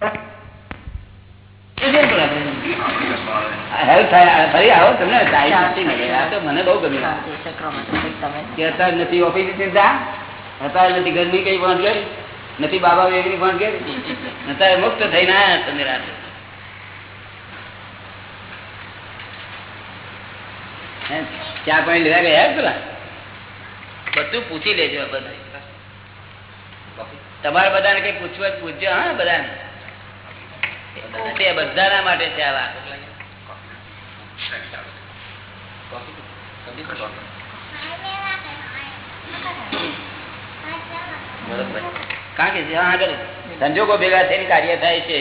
નથી ઓફિસ કઈ પહોંચ ગઈ નથી બાબા વેગની પહોંચ ગઈ અત્યારે મુક્ત થઈને આવ્યા તમે રાતે ચા પાણી લેવા ગયા પેલા બધું પૂછી લેજો બધા તમારે બધાને કઈ પૂછવું પૂછજો હા બધાને તે બધાના માટે છે આ વાત કારણ સંજોગો ભેગા થઈને કાર્ય થાય છે,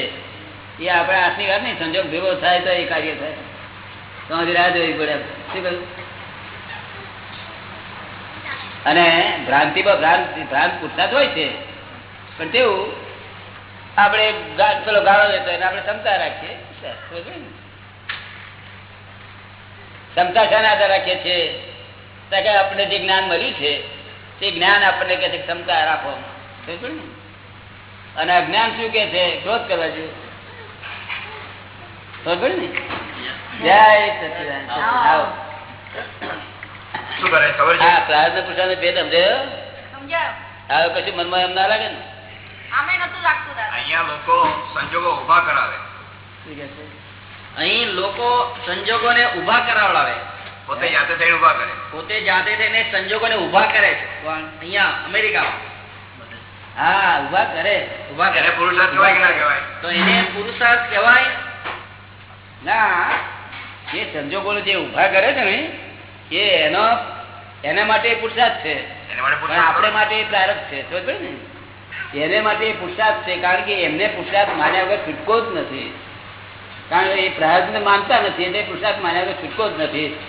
એ આપણા હાથની વાત નહીં, સંજોગ ભેગો થાય તો એ કાર્ય થાય. તો રાહ જોવી પડે શું કહ્યું? અને ભ્રાંતિ પર ભ્રાંતિ ભ્રાંત પુરસાદ હોય છે, પણ તેવું આપણે પેલો ગાળો દેતો એને આપણે ક્ષમતા રાખીએ? ક્ષમતા શાના આધાર રાખીએ છીએ. કે આપણે જે જ્ઞાન મળ્યું છે તે જ્ઞાન આપણને કે છે ક્ષમતા રાખો. અને અજ્ઞાન શું કે છે? ક્રોધ કરવા બરોબર ને? જય સચિદાન આવો. શું કરે? ખબર છે? હા પ્રાર્થના પુરુષાર્થ ભેદ સમજાયો? સમજાયો. હવે કશું મનમાં એમ ના લાગે ને? અહીંયા લોકો સંજોગો ઊભા કરાવે. શું કહે છે? અહીં લોકો સંજોગોને ઊભા કરાવડાવે. પોતે જાતે થઈને ઊભા કરે. પોતે જાતે થઈને સંજોગોને ઊભા કરે છે. અહિયાં અમેરિકામાં. હા ઊભા કરે. ઊભા કરે. પુરુષાર્થ કહેવાય કહેવાય? તો એને પુરુષાર્થ કહેવાય? ના. એ સંજોગો જે ઊભા કરે છે ને એ એનો એના માટે પુરુષાર્થ છે. એને માટે આપણે માટે પ્રારંભ છે. સમજ પડી ને? એને માટે પુરુષાર્થ છે, કારણ કે એમને પુરુષાર્થ માન્યા વગર છૂટકો જ નથી. કારણ કે એ પ્રાર્થને માનતા નથી, એટલે પુરુષાર્થ માન્યા વગર છૂટકો જ નથી.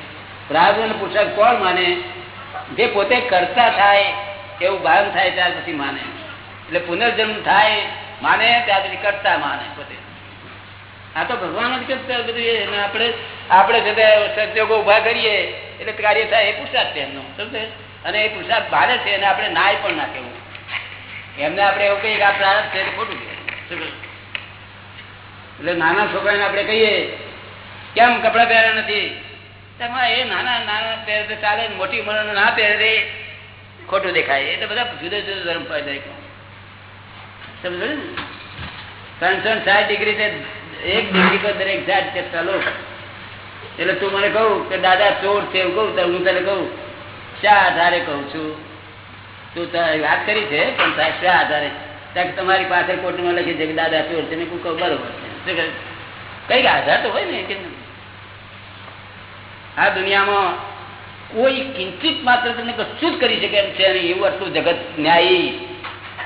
પ્રાર્થ અને પુરુષાર્થ કોણ માને? જે પોતે કરતા થાય એવું ભાન થાય ત્યાર પછી માને. એટલે પુનર્જન્મ થાય, માને, ત્યાર પછી કરતા માને પોતે. આ તો ભગવાન જ કરતા બધું આપણે આપણે છે સદયોગો ઊભા કરીએ, એટલે કાર્ય થાય એ પુરુષાર્થ છે એમનો. સમજે અને એ પુરુષાર્થ ભારે છે, અને આપણે નાય પણ ના કહેવું. એમને આપણે એવું કહીએ કે આ પ્રારંભ છે ખોટું. એટલે નાના છોકરાને આપણે કહીએ, કેમ કપડા પહેર્યા નથી? તો એ નાના નાના પહેરે ચાલે મોટી ઉંમર ના પહેરે. ખોટું દેખાય. એટલે બધા જુદા જુદા ધર્મ પડે સમજો ને? ત્રણસો સાત ડિગ્રી એક ડિગ્રી પર દરેક જાત છે ચાલો એટલે તું મને કહું કે, દાદા, ચોર છે એવું કહું હું તને કહું ચા આધારે કહું છું? તું વાત કરી છે પણ સાહેબ શા આધારે? ત્યાં તમારી પાસે કોર્ટમાં લખી છે કે દાદા ચોર છે મેં કહું કહું બરોબર છે. કંઈક આધાર તો હોય ને કે આ દુનિયામાં કોઈ કિંચિત માત્ર તમને કશું જ કરી શકે એમ છે અને એવું આટલું જગત ન્યાયી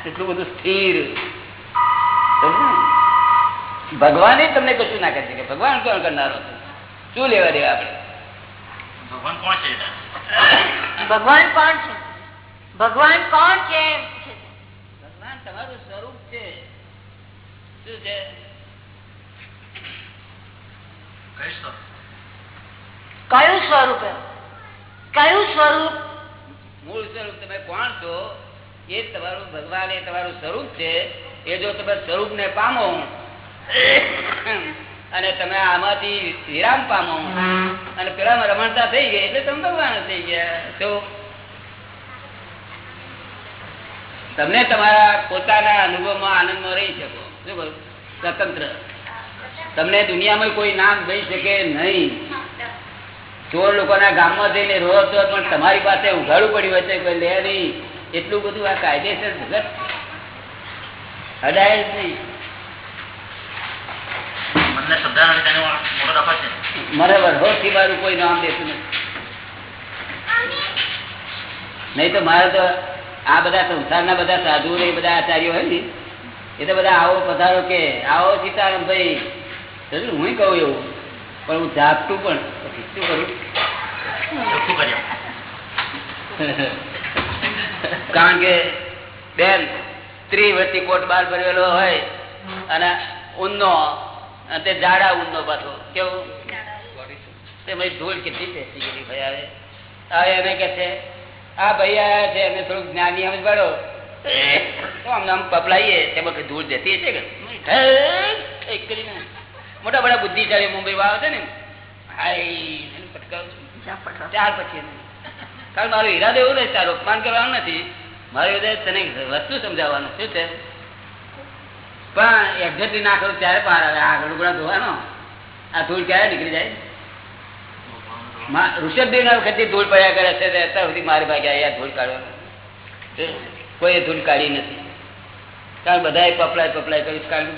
એટલું બધું સ્થિર. ભગવાને તમને કશું ના કરી શકે. ભગવાન કોણ કરનારો છે? શું લેવા દેવા આપણે? ભગવાન કોણ છે? ભગવાન કોણ છે? ભગવાન કોણ છે? ભગવાન તમારું સ્વરૂપ છે. શું છે? કયું સ્વરૂપ કયું સ્વરૂપ? મૂળ સ્વરૂપ તમે કોણ છો? એ તમારું ભગવાન એ તમારું સ્વરૂપ છે. એ જો તમે સ્વરૂપ ને પામો અને તમે આમાંથી વિરામ પામો અને પેલા રમણતા થઈ ગઈ એટલે તમે ભગવાન થઈ ગયા. તો તમને તમારા પોતાના અનુભવમાં આનંદમાં રહી શકો. શું કહ્યું સ્વતંત્ર. તમને દુનિયામાં કોઈ નામ દઈ શકે નહીં. ચોર લોકોના ગામમાં જઈને રહો તો પણ તમારી પાસે ઉઘાડું પડ્યું હશે કોઈ લે નહીં. એટલું બધું આ કાયદેસર જગત હડાય જ નહીં. મને મારું કોઈ નામ દેતું નથી. નહીં તો મારે તો આ બધા સંસારના બધા સાધુ ને એ બધા આચાર્યો હોય ને એ તો બધા આવો પધારો કે આવો સીતારામ ભાઈ? હું કહું એવું. પણ હું જાગતું પણ પછી શું કરું? કારણ કે બેન ત્રિવર્તી કોટ બાર ભરેલો હોય અને ઊનનો અને તે જાડા ઊનનો પાછો. કેવું? તે ધૂળ કેટલી પેસી ગયેલી ભાઈ આવે? હવે એને કે છે આ ભાઈ આયા છે એમને થોડુંક જ્ઞાની સમજ પાડો. તો આમ આમ પપલાઈએ તેમાં કઈ ધૂળ જતી છે કે? કરીને. મોટા મોટા બુદ્ધિશાળી મુંબઈ આવે છે ને પટકાવું ત્યાર પછી. કારણ મારો ઈરાદો એવું નથી તારું અપમાન કરવાનું નથી. મારો ઈરાદો તને વસ્તુ સમજાવવાનું શું છે પણ એક્ઝેક્ટલી ના કરું ત્યારે પાર આવે. આ લુગડા ધોવાનો. આ ધૂળ ક્યારે નીકળી જાય? મા- ઋષભદેવ ના વખતે ધૂળ પડ્યા કરે છે અત્યાર સુધી મારી ભાગે અહીંયા ધૂળ કાઢવા કોઈ ધૂળ કાઢી નથી. કારણ બધા પપલાય પપલાય કરી કારણ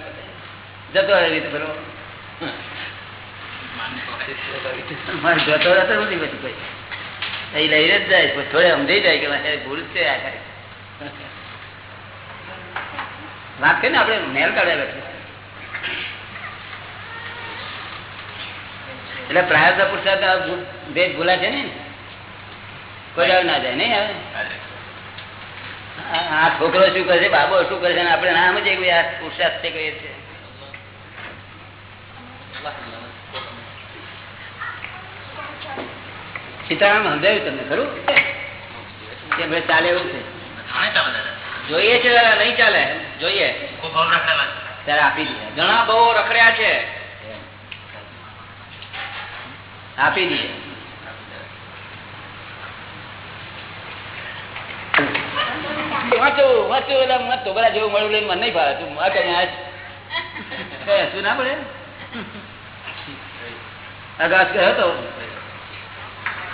જતો રહે રીતે બરોબર મારે જતો રહેતો નથી પછી કોઈ. અહીં લઈને જ જાય થોડે સમજાઈ જાય કે મારે ભૂલ છે આ. વાત કરી ને આપણે મેલ કાઢ્યા બેઠા એટલે પ્રાર્થ પુરુષાર્થ ભેદ ભૂલા છે ને? કોઈ ના જાય નહીં હવે આ છોકરો શું કરે છે? બાબો શું કરે છે? આપણે ના સમજીએ કે આ પુરુષાર્થ છે કહીએ છીએ. સીતારામ સમજાયું તમને ખરું? કે ભાઈ ચાલે એવું છે? જોઈએ છે નહીં ચાલે? જોઈએ. આપી દીધા. ઘણા બહુ રખડ્યા છે. આપી દઈએ. વાંચો વાંચો એટલે મત તોબરા જેવું મળ્યું લઈને મને નહીં ભાવે તું આ કઈ આ કઈ હસવું ના પડે અગાસ ગયો હતો.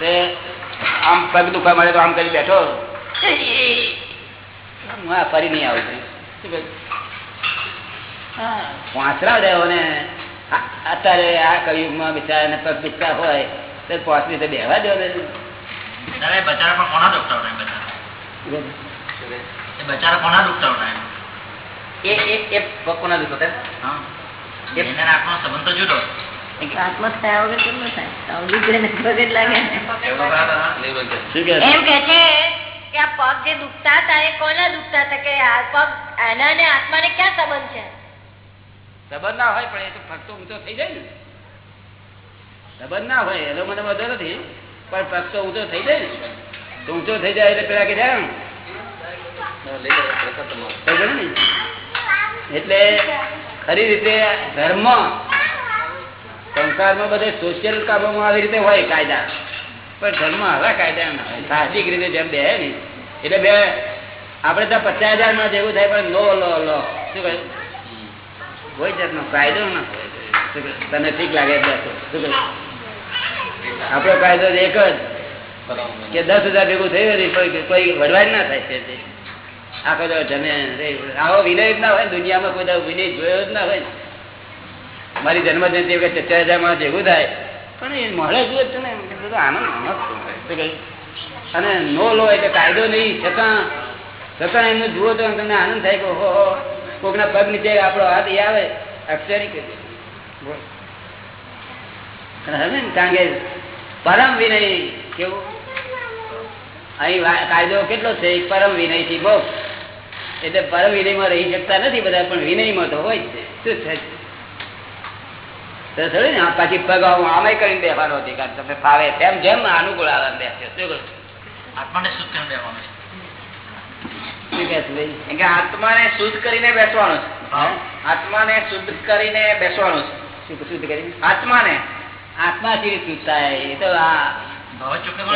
તે આમ પગ દુખવા મળે તો આમ કરી બેઠો. હું આ ફરી નહીં આવું. વાંચરા? દેવો ને અત્યારે આ કળિયુગમાં બિચારાને પગ દુખતા હોય તો પાંચ તો બેવા દો ને. બચારા પણ કોના દુખતા હોય બચારા? કોના દુખતા હોય એ એ કોના દુખો છે હા. એને ને આત્માનો સંબંધ તો જુદો. આત્મા વગર કેમ ન થાય? લાગે. એમ કે છે કે આ પગ જે દુખતા હતા એ કોના દુખતા હતા? કે આ પગ આના ને આત્માને ક્યાં સંબંધ છે? સંબંધ ના હોય પણ એ તો પગ ઊંચો થઈ જાય ને. સંબંધ ના હોય એનો મને વધુ નથી પણ પગ ઊંચો થઈ જાય ને. તો ઊંચો થઈ જાય એટલે પેલા કે જાય એટલે ખરી રીતે ધર્મ સંસારમાં બધે સોશિયલ કામોમાં આવી રીતે હોય કાયદા. પણ ધર્મ આવા કાયદા ના હોય સાહજિક રીતે જેમ બે ને. એટલે બે આપણે ત્યાં પચાસ હજારમાં જેવું થાય પણ લો લો લો શું કહ્યું? કોઈ જાતનો કાયદો ના હોય. તને ઠીક લાગે? આપણો કાયદો એક જ, કે દસ હજાર ભેગું થયું કોઈ વડવાડ ના થાય છે આખો જમે આવો વિનય ના હોય, દુનિયામાં કોઈ વિનય જોયો જ ના હોય. મારી જન્મ જયંતિ વખતે હજારમાં ભેગું થાય, પણ એ મળે જ છે ને આનંદ આનંદ અને નો લો એટલે કાયદો નહીં, છતાં છતાં એમનું જુઓ તો તમને આનંદ થાય કે ઓહો કોકના પગ નીચે આપણો હાથ એ આવે અક્ષરી કરી કારણ કે પરમ વિનય કેવું? અહીં કાયદો કેટલો છે? પરમ વિનયથી બહુ. એટલે પરમ વિનયમાં રહી શકતા નથી બધા પણ વિનયમાં તો હોય છે. શું છે થોડી ને પાછી પગ આવું આમે કરીને બેસવાનો અધિકાર. તમે ફાવે તેમ જેમ અનુકૂળ આવે બેસ્યો શું આત્માને શુદ્ધ કરીને બેવાનું છે? શું કે છે કે આત્માને શુદ્ધ કરીને બેસવાનું છે. આત્માને શુદ્ધ કરીને બેસવાનું છે. શું શુદ્ધ કરી આત્માને. આત્મા થી શુદ્ધ થાય? એ તો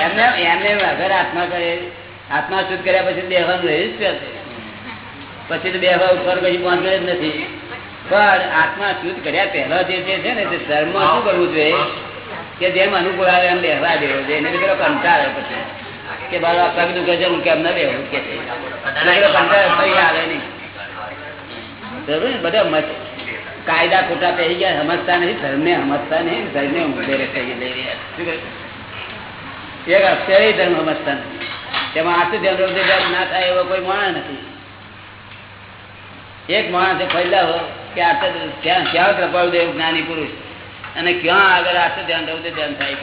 એમને એમને વગર આત્મા કરે આત્મા શુદ્ધ કર્યા પછી જ પછી તો બેહવા ઉપર કઈ પહોંચે જ નથી. પણ આત્મા શુદ્ધ કર્યા પહેલા જે જે છે ને તે ધર્મ શું કરવું જોઈએ? કે જેમ અનુકૂળ આવે એમ બેહવા દેવો જોઈએ એને કંટાળે પછી. કે બાર પગ દુખે છે, હું કેમ ના બેહું? કે નહીં. બધા કાયદા ખોટા થઈ ગયા, સમજતા નથી, ધર્મને સમજતા નહીં ધર્મને રહ્યા એક અક્ષરે ધર્મ સમજતા નથી. તેમાં આટલું ધ્યાન ધ્યાન ના થાય એવો કોઈ માણસ નથી. એક માણસ ફેલાવો કે આટલું ત્યાં ક્યાં દેવું જ્ઞાની પુરુષ. અને ક્યાં આગળ આટલું ધ્યાન રૌદ્ર ધ્યાન થાય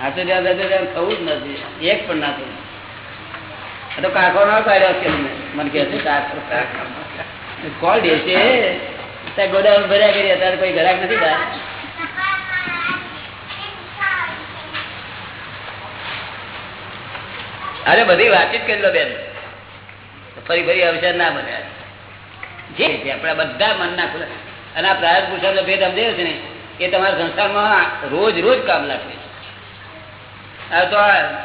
આટલું ધ્યાન થવું જ નથી. એક પણ ના થયું તો કાકો ના કાઢ્યો છે મને. મને કહે છે કોલ દે છે. ત્યાં ગોડાઉન ભર્યા કરી અત્યારે કોઈ ઘરાક નથી અરે બધી વાતચીત કરી લો બેન. ફરી ફરી અવસર ના બને જે આપણા બધા મનના ખુલ્લા અને આ પ્રાર્થ પુરુષાર્થ ભેદ સમજાયો છે ને એ તમારા સંસ્થામાં રોજ રોજ કામ લાગશે. તો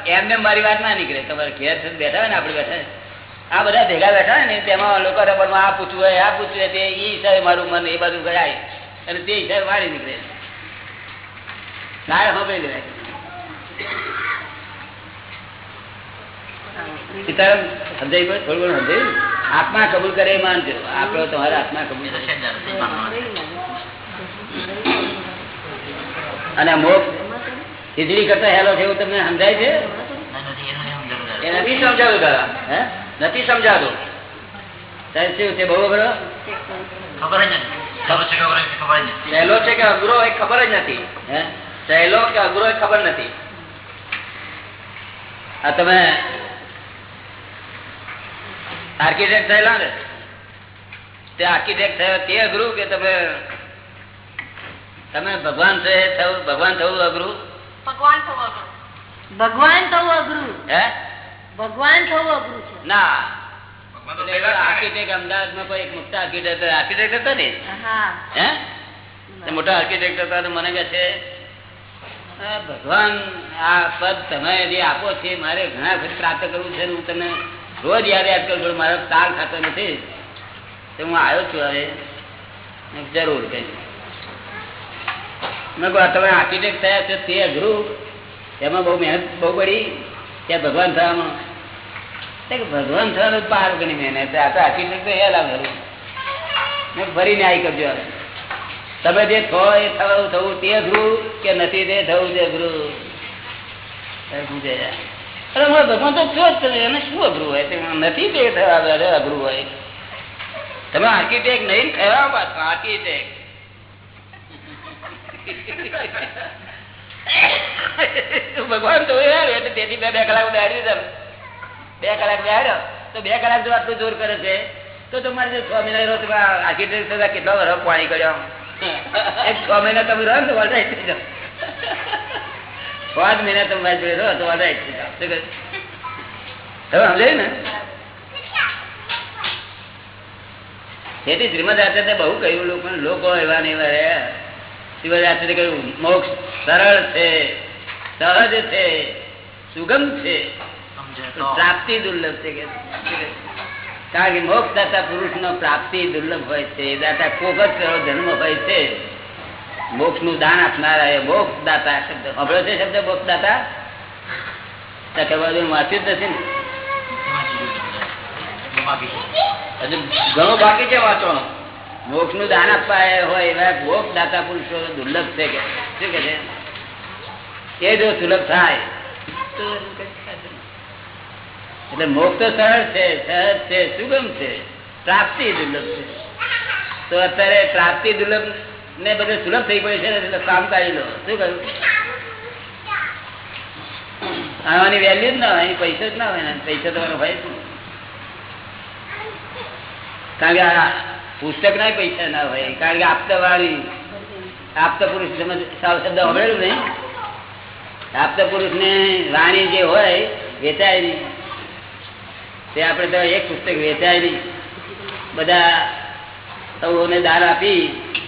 એમને મારી વાત ના નીકળે. તમારે ઘેર બેઠા હોય ને આપણે બેઠા આ બધા ભેગા બેઠા ને તેમાં લોકો રબરમાં આ પૂછવું હોય આ પૂછવું હોય તે એ હિસાબે મારું મન એ બાજુ જાય અને તે હિસાબે મારી નીકળે. ના ખબર લેવાય સીતારામ સમજાઈ ગયું થોડું ઘણું સમજાયું? આત્મા કબૂલ કરે એ માનજો. આપણો તમારા આત્મા કબૂલ કરે. અને મોક્ષ ખીચડી કરતા હેલો છે એવું તમને સમજાય છે? એ નથી સમજાતું દાદા. હે? નથી સમજાતું. સાહેબ શું છે બહુ ખબર ખબર છે ખબર છે ખબર જ નથી. સહેલો છે કે અઘરો એ ખબર જ નથી. હે? સહેલો કે અઘરો એ ખબર નથી. આ તમે આર્કિટેક્ટ થયેલા ને? તે આર્કિટેક્ટ થયો તે અઘરું કે તમે તમે ભગવાન છે ભગવાન થવું અઘરું? ભગવાન થવું અઘરું. ભગવાન થવું અઘરું? હે? ભગવાન થવું અઘરું છે. ના. ભગવાન તો એટલે પહેલા જ થાય. આર્કિટેક્ટ અમદાવાદમાં કોઈ એક મોટા આર્કિટેક્ટ આર્કિટેક્ટ હતા ને? હે. મોટા આર્કિટેક્ટ હતા તો મને કહે છે ભગવાન આ પદ તમે જે આપો છે મારે ઘણા વખત પ્રાપ્ત કરવું છે હું તમને રોજ યાદ યાદ કરું છું. મારો તાલ ખાતો નથી. તો હું આવ્યો છું હવે. જરૂર કઈ મેં કહું, તમે આર્કિટેક્ટ થયા છો તે અઘરું. એમાં બહુ મહેનત બહુ પડી. ત્યાં ભગવાન થવામાં ભગવાન થવાનું પાર વગરની મહેનત આ તો આર્કિટેક્ટ તો હેલા ભરું. મેં ફરીને આવી કરજો તમે જે છો એ થવું થવું તે અઘરું કે નથી તે થવું તે અઘરું. અરે ભગવાન તો છો જ તમે એને શું અઘરું હોય? નથી તે થવા અઘરું હોય. તમે આર્કિટેક્ટ નહીં થયા પાછા આર્કિટેક્ટ ભગવાન તો એટલે તેથી બે કલાક બેહાડી તમે બે કલાક બેહાડ્યો તો બે કલાક જો આટલું જોર કરે છે, તો તમારે જે રહ્યો આર્કિટેક્ટ થતા કેટલા વર્ષ પાણી કર્યો એક છ મહિના તમે રહો ને વડાઈ થઈ જાઓ પાંચ મહિના તમે જોડે રહો તો વડાઈ થઈ જાઓ સમજાયું ને? તેથી શ્રીમદ આચાર્ય બહુ કહ્યું લોકો લોકો એવા ને એવા રહ્યા. આચાર્ય કહ્યું મોક્ષ સરળ છે સહજ છે સુગમ છે. પ્રાપ્તિ દુર્લભ છે કારણ કે મોક્ષ દાતા પુરુષ નો પ્રાપ્તિ દુર્લભ હોય છે દાતા કોક જ જન્મ હોય છે. મોક્ષનું દાન આપનારા એ મોક્ષ દાતા શબ્દ. સાંભળ્યો છે શબ્દ મોક્ષ દાતા? વાંચ્યું જ નથી ને. હજુ ઘણું બાકી છે વાંચવાનું. મોક્ષનું દાન આપવા હોય એવા મોક્ષ દાતા પુરુષો દુર્લભ છે કે શું કે છે? એ જો સુલભ થાય. એટલે મોક્ષ તો સરળ છે, સહજ છે, સુગમ છે, પ્રાપ્તિ દુર્લભ છે. તો અત્યારે પ્રાપ્તિ દુર્લભ ને બધે સુલભ થઈ પડે છે એટલે કામ કાઢી લો. શું કહ્યું? આવાની વેલ્યુ જ ના હોય પૈસા જ ના હોય પૈસા તમારો ભાઈ કારણ કે પુસ્તક ના પૈસા ના હોય, કારણ કે આપતા વાળી આપતા પુરુષ સાવ શબ્દ સાંભળેલું નહીં. આપતા પુરુષ ને વાણી જે હોય, વેચાય નહીં. તે આપણે તો એક પુસ્તક વેચાય નહીં. બધા સૌને દાન આપી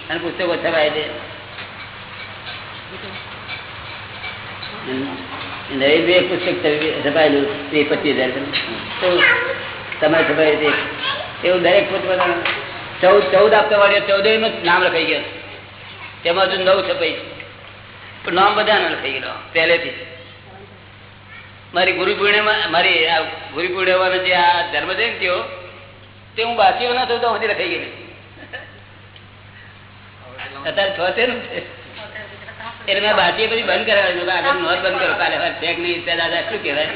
અને પુસ્તકો છપાય દે. નવી બે પુસ્તક છપાયેલું તે પચીસ હજાર. તમે છપાય એવું દરેક પોતપોતાનું ચૌદ ચૌદ આપતા વાળી ચૌદે નામ લખાઈ ગયા. તેમાં હજુ નવ છપાઈ નામ બધા લખાઈ ગયેલો, પહેલેથી. મારી ગુરુ પૂર્ણિમા, મારી ગુરુ પૂર્ણિમાનો જે આ જન્મદિન થયો તે હું બાકી ના થયું તો સુધી લખાઈ ગયેલી અત્યારે છ. એટલે મેં બાકી પછી બંધ કરાવી આગળ નોંધ બંધ કરો, કાલે નહીં દાદા શું કહેવાય?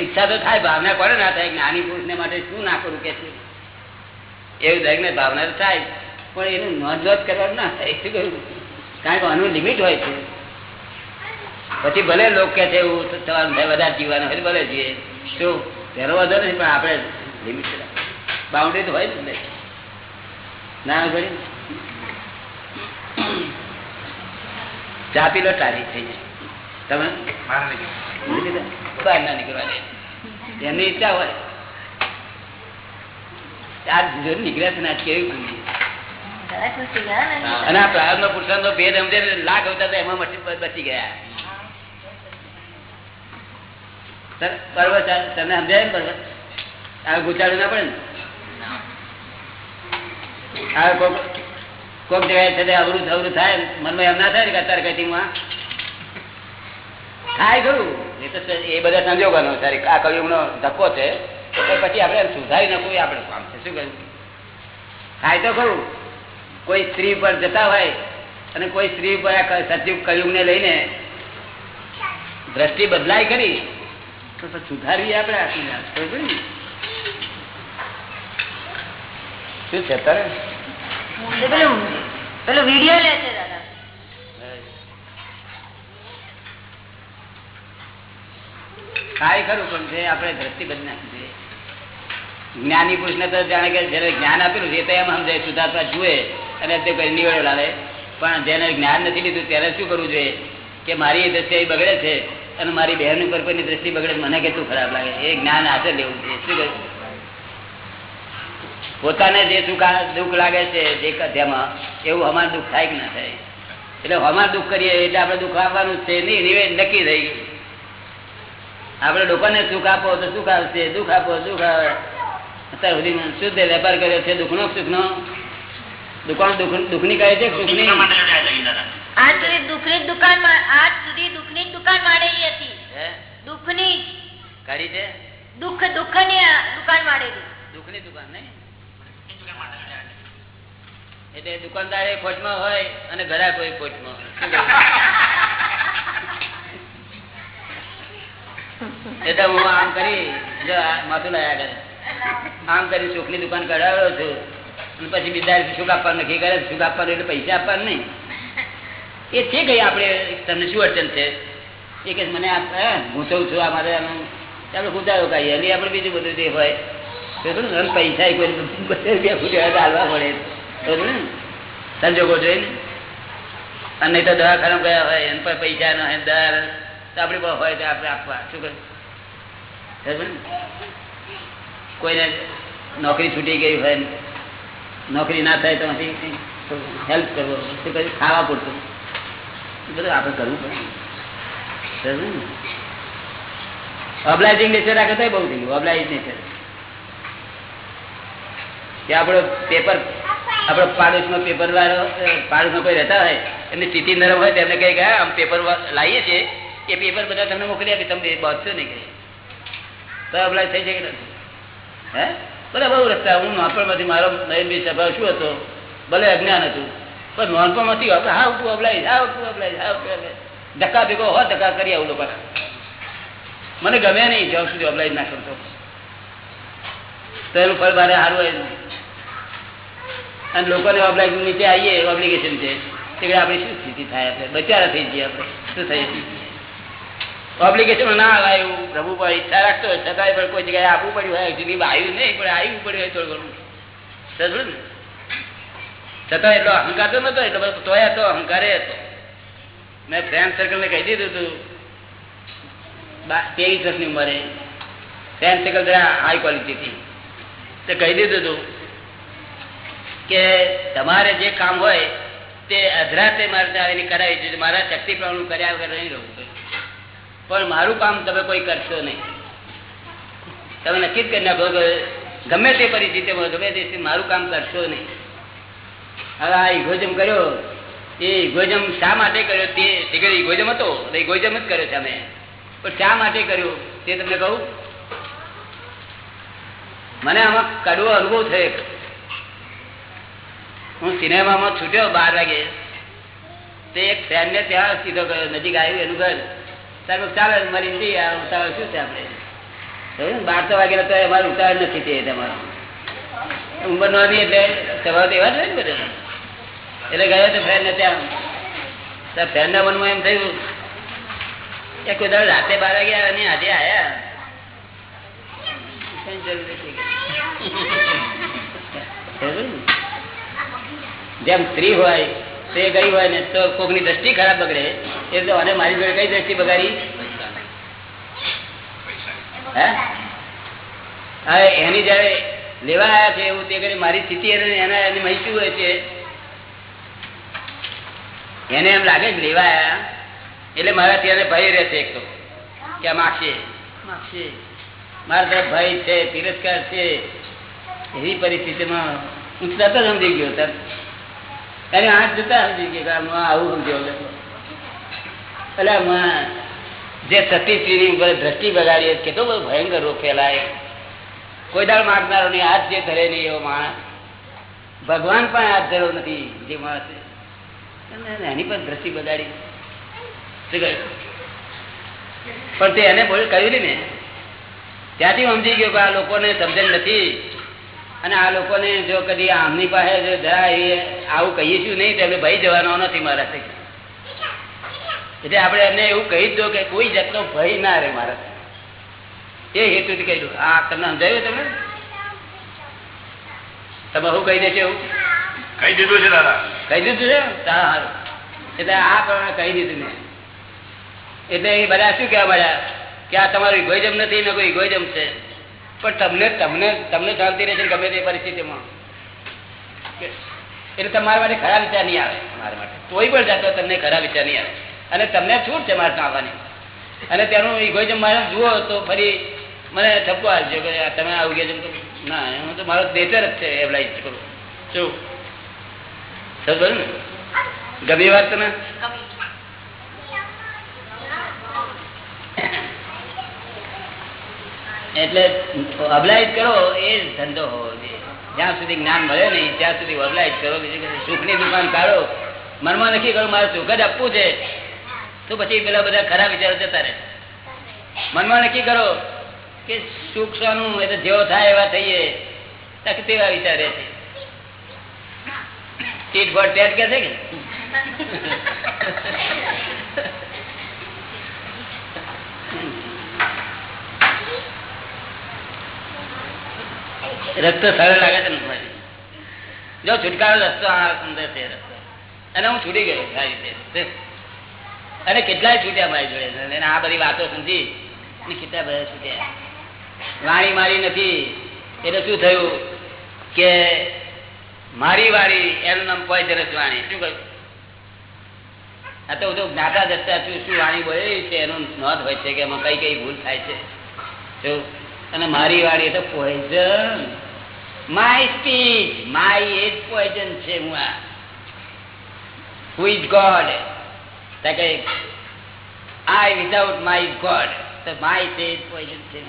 ઈચ્છા તો થાય, ભાવના કોને ના થાય? જ્ઞાની પુરુષ ને માટે શું ના કરું કે છે એવું દરેક ને ભાવના થાય, પણ એનું નોંધવત કરવાનું ના થાય, શું કહ્યું કારણ કે આનું લિમિટ હોય છે. પછી ભલે લોક કે છે એવું થાય વધારે જીવવાનું હોય ભલે જીવે. શું? તેનો વાંધો નથી, પણ આપણે લિમિટ બાઉન્ડ્રી તો હોય ને. ના ઘડી ચા પીલો તારી થઈ જાય. તમે બહાર લઈ જાઓ. લઈ લીધા? બહાર ના નીકળવા દે એમની ઈચ્છા હોય આ જો નીકળ્યા છે ને આજ કેવી ભૂલી ઘણા ખુશ થઈ ગયા ને? હા. અને આ પ્રારંભ પુરુષાર્થનો ભેદ સમજે લાખ અવતાર તો એમાં મટી- બચી ગયા સર, તમને સમજાય ને આ ગુચાડું ના પડે ને આ કોક કોક જગ્યાએ છે તે અવરું અવરું થાય મનમાં એમ ના થાય ને કે અત્યારે કઈ માં એ એ બધા સંજોગોનો છે પછી આપણે સુધારી નાખવું આપણે કામ છે. તો ખરું. કોઈ સ્ત્રી પર જતા હોય અને કોઈ સ્ત્રી પર આ સતયુગ ને લઈને દ્રષ્ટિ બદલાય કરી તો સુધારવી આપણે ને? શું છે તારે પેલું વીડિયો લે છે થાય ખરું, પણ છે આપણે દ્રષ્ટિ બદલી નાખી છે, જ્ઞાની પુરુષ ને તો જાણે કે જેને જ્ઞાન આપેલું છે તો એમ સમજાય સુધારતા જુએ અને તે કઈ નિવેડો લાવે. પણ જેને જ્ઞાન નથી લીધું, ત્યારે શું કરવું જોઈએ? કે મારી દ્રષ્ટિ બગડે છે અને મારી બહેન ઉપર કોઈની દ્રષ્ટિ બગડે મને કેટલું ખરાબ લાગે? એ જ્ઞાન હાથે લેવું છે શું કહ્યું પોતાને જે દુઃખ લાગે છે, જે કથ્યામાં એવું અમારું દુઃખ થાય કે ના થાય? એટલે અમારે દુઃખ કરીએ એટલે આપણે દુઃખ આપવાનું છે, નહીં, નિવેદ નક્કી થઈ ગયું. આપણે લોકોને સુખ આપો તો સુખ આવશે દુઃખ આપો દુઃખ આવે. અત્યાર સુધી શુદ્ધ વેપાર કર્યો છે દુઃખનો સુખનો? દુકાન દુઃખ દુઃખની કહે છે સુખની? આજ સુધી દુઃખની દુકાન આજ સુધી દુઃખની દુકાન માંડેલી હતી. હે? દુઃખની જ. છે? દુઃખ દુઃખની આ દુકાન માંડેલી. દુઃખની દુકાન નહીં? એટલે દુકાનદાર એ ખોટમાં હોય અને ઘરા કોઈ ખોટમાં? એટલે હું આમ કરી માથું લાયા કરે. આમ કરી સુખની દુકાન કઢાવ્યો છું. પછી બીજા સુખ આપવાનું નક્કી કરે? સુખ આપવાનું? એટલે પૈસા આપવાનું નહીં. એ છે કઈ આપણે, તમને શું અડચણ છે? એ કે મને ગૂંચવું છું, આ મારે આપણે ગુંચાયો કહીએ એટલે આપણે બીજું બધું જે હોય. તો પૈસા કોઈ બધે રૂપિયા ફૂટ્યા હોય પડે. સંજોગો જોઈ ને અને નહીં તો દવાખાના ગયા હોય, એના પર પૈસા ન હોય દર તો આપણે બહુ હોય તો આપણે આપવા. શું ને? કોઈને નોકરી છૂટી ગઈ હોય, નોકરી ના થાય તો હેલ્પ કરવો શું કહ્યું ખાવા પૂરતું. બધું આપણે કરવું પડે? ઓબ્લાઇઝિંગ નેચર આ તો બહુ થઈ ગયું ઓબ્લાઇઝ નેચર કે આપણો પેપર આપણો પાડોશમાં પેપર વાળો પાડોશમાં કોઈ રહેતા હોય, એમની સ્થિતિ નરમ હોય તો એમને કહી ગયા આમ પેપર લાવીએ છીએ. એ પેપર બધા તમને મોકલી આપી, તમે બચશો નહીં કઈ તો થઈ છે કે નથી. હે? ભલે બહુ રસ્તા હું નાનપણમાંથી મારો નયનભાઈ સ્વભાવ શું હતો? ભલે અજ્ઞાન હતું. પણ નાનપણમાંથી હા અબલાઈ હા અબલાઈ હા અબલાઈ ધક્કા ભેગો હો, ધક્કા કરી આવું લોકો. મને ગમે નહીં જ્યાં સુધી અપલાય ના કરતો. તો એનું ફળ મારે સારું હોય નહીં. અને લોકોને ઓબ્લાઇઝ નીચે આવીએ ઓબ્લિગેશન છે. તે આપણી શું સ્થિતિ થાય? આપણે બચારા થઈ જઈએ આપણે. શું થાય? ઓબ્લિગેશન ના આવ્યું પ્રભુ પર ઈચ્છા રાખતો છતાંય પણ કોઈ જગ્યાએ આપવું પડ્યું હોય જિંદગી આવ્યું નહીં, પણ આવ્યું પડ્યું હોય થોડું ઘણું. છતાં એટલો અહંકાર તો નતો એટલો બધો તોય હતો, અહંકારે હતો. મેં ફ્રેન્ડ સર્કલને કહી દીધું હતું તેવીસ વર્ષની ઉંમરે. ફ્રેન્ડ સર્કલ જરા હાઈ ક્વોલિટી હતી તે કહી દીધું હતું કે તમારે જે કામ હોય તે અધરાતે મારે આવીને કરાવી જોઈએ મારા શક્તિ પ્રમાણ કર્યા વગર નહીં રહું પણ મારું કામ તમે કોઈ કરશો નહીં. તમે નક્કી જ કરી નાખો ગમે તે પરિસ્થિતિમાં ગમે તે મારું કામ કરશો નહીં. હવે આ ઇગોજમ કર્યો. એ ઇગોજમ શા માટે કર્યો? તે ઇગોઇઝમ હતો ઇગોઇઝમ જ કર્યો અમે. પણ શા માટે કર્યો? તે તમને કહું? મને આમાં કડવો અનુભવ થયો હું સિનેમામાં છૂટ્યો બાર વાગે. તે એક ફ્રેન્ડને ત્યાં સીધો ગયો, નજીક આવ્યું એનું ઘર. સાહેબ ચાલે મારી જઈએ ઉતાવળ શું છે આપણે? જોયું બાર તો વાગે તો અમારે ઉતાવળ નથી તે તમારો ઉંમર નોંધી એટલે સ્વભાવ એવા જ હોય ને બધા. એટલે ગયો તો ને ત્યાં. ફ્રેન્ડ ના મનમાં એમ થયું કે કોઈ દર રાતે બાર વાગે આવ્યા આજે ને? જેમ સ્ત્રી હોય તે ગઈ હોય ને તો કોકની દ્રષ્ટિ ખરાબ બગડે. એ તો અને મારી જોડે કઈ દ્રષ્ટિ બગાડી? હા? એની જયારે લેવા આવ્યા છે એવું તે કરી મારી સ્થિતિ એને એના એની મહી હોય છે. એને એમ લાગે કે લેવા આવ્યા એટલે મારા ત્યાં ભય રહેશે એક તો કે માગશે. માગશે. મારા તરફ ભય છે તિરસ્કાર છે. એવી પરિસ્થિતિમાં હું તરત જ સમજી ગયો તરત એને હાથ જતા સમજી કે આવું સમજ્યો એટલે જે સતીશ્રીની ઉપર દ્રષ્ટિ બગાડી કેટલો બધો ભયંકર રોગ ફેલાય. કોઈ દાળ માગનારો નહીં હાથ જે ધરે નહીં એવો માણસ. ભગવાન પણ હાથ ધર્યો નથી, જે માણસ. એની પણ દ્રષ્ટિ બગાડી? પણ તે એને બોલ કહ્યું ને. ત્યાંથી સમજી ગયો કે આ લોકોને સમજણ નથી. અને આ લોકોને જો કદી આમની પાસે જો જરા એ આવું કહીશું નહીં તો એમને ભય જવાનો નથી મારાથી એટલે આપણે એમને એવું કહી દો કે કોઈ જાતનો ભય ના રહે મારા એ હેતુથી કહી દઉં આ તમને સમજાયું તમે તમે શું કહી દેશો એવું? કહી દીધું છે દાદા. કહી દીધું છે? સારું એટલે આ પ્રમાણે કહી દીધું મેં. એટલે એ બધા શું કહેવા બધા કે આ તમારું ઇગોઇઝમ નથી ને કોઈ ઇગોઇઝમ છે? પણ તમને તમને તમને શાંતિ રહેશે ગમે તે પરિસ્થિતિમાં. એટલે તમારા માટે ખરા વિચાર નહીં આવે મારા માટે. કોઈ પણ જાતો તમને ખરા વિચાર નહીં આવે. અને તમને છૂટ છે મારે આવવાની અને તેનું ઇગોઇઝમ મારે, જુઓ તો ફરી મને ઠપકો આવજો કે તમે આવું ગયા તો ના હું તો મારો નેચર જ છે એવલાઇઝ કરું શું? સમજો ને? ગમી વાત તમે? એટલે અબલાઈજ કરો એ ધંધો હોવો જ્યાં સુધી જ્ઞાન મળે નહીં, ત્યાં સુધી અબલાઈજ કરો. બીજું સુખની દુકાન કાઢો. મનમાં નક્કી કરો, મારે સુખ જ આપવું છે. તો પછી પેલા બધા ખરા વિચારો જતા રહે. મનમાં નક્કી કરો કે સુખ શાનું એટલે જેવો થાય એવા થઈએ. તક તેવા વિચારે છે. ટીટ ફોટ ટેટ કે છે કે રસ્તો સરળ લાગે છે જો છુટકારો રસ્તો છે અને હું છૂટી ગયો અને કેટલાય છૂટ્યા મારી જોડે આ બધી વાતો સમજી અને કેટલા બધા છૂટ્યા. વાણી મારી નથી. એટલે શું થયું કે મારી વાળી એનું નામ પોઈઝનસ વાણી. શું કહ્યું? આ તો બધું જ્ઞાતા દસતા છું. શું વાણી બોલે છે? એનું નોંધ હોય છે કે એમાં કઈ કઈ ભૂલ થાય છે. અને મારી વાણી એટલે poison my speech my age poison છે હું આ. હુ ઇઝ ગોડ કે આઈ વિધાઉટ માય ગોડ તો માય તે એજ પોઈઝન છે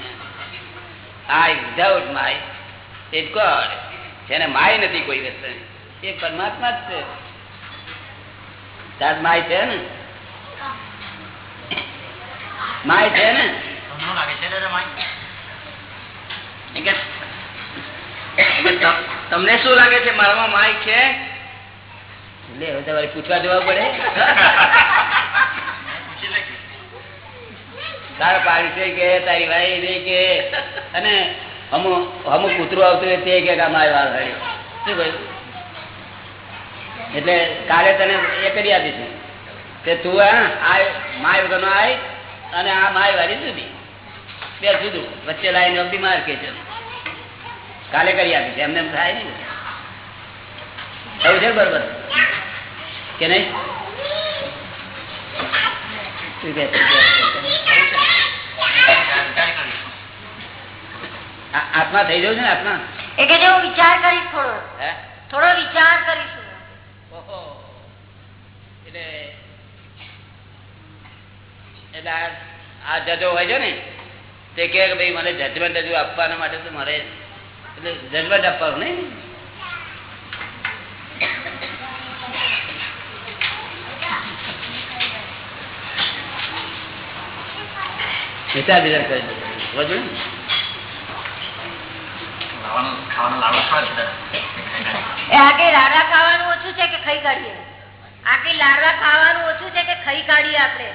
I without my is God જેને માય નથી કોઈ રસ્તે એ પરમાત્મા જ છે. તાર માય છે ને? માય છે ને? લાગે છે તમને શું લાગે છે, મારામાં માય છે? એટલે હવે તમારે પૂછવા જવા પડે. તારા પાડી છે કે, તારી ભાઈ રે કે? અને અમુક કૂતરું આવતું તે કે આ વાર હડ્યો શું કહ્યું? એટલે કાલે તને એ કરી આપીશું કે તું આ માય વગરનો આય, અને આ માય વાળી જુદી. બે જુદું. વચ્ચે લાઈને બીમાર કે છે કાલે કરી આપીશ એમને એમ થાય નહીં એવું છે બરોબર? કે નહીં? છે? આત્મા થઈ જવું છે ને આત્મા? એટલે જો વિચાર કરીશ થોડો. થોડો વિચાર કરીશું. ઓહો. એટલે એટલે આ જજો હોય છે ને તે કે ભાઈ મને જજમેન્ટ હજુ આપવાના માટે તો મારે એટલે જજમેન્ટ આપવાનું નહીં વિચાર વિચાર કરી બધા લાડવા ખાવાનું ઓછું છે કે ખાઈ કાઢીએ? આખી લાડવા ખાવાનું ઓછું છે કે ખાઈ કાઢીએ આપણે?